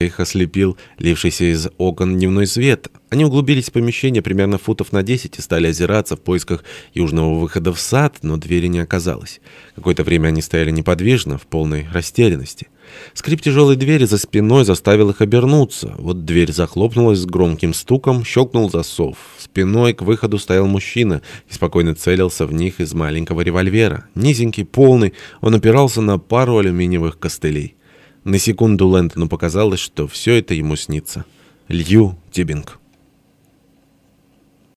Их ослепил лившийся из окон дневной свет. Они углубились в помещение примерно футов на 10 и стали озираться в поисках южного выхода в сад, но двери не оказалось. Какое-то время они стояли неподвижно, в полной растерянности. Скрип тяжелой двери за спиной заставил их обернуться. Вот дверь захлопнулась с громким стуком, щелкнул засов. Спиной к выходу стоял мужчина и спокойно целился в них из маленького револьвера. Низенький, полный, он опирался на пару алюминиевых костылей. На секунду Лэнтону показалось, что все это ему снится. Лью Тибинг.